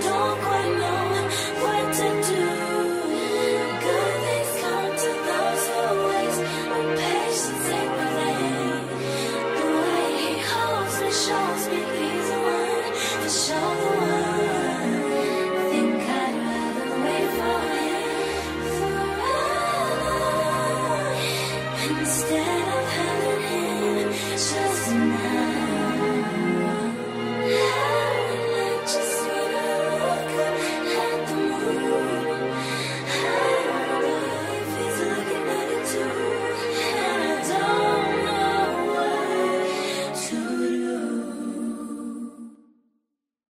don't quite